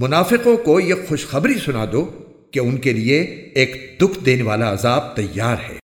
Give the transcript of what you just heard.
منافقوں کو یہ خوشخبری سنا دو کہ ان کے لیے ایک دکھ دینے والا عذاب تیار ہے۔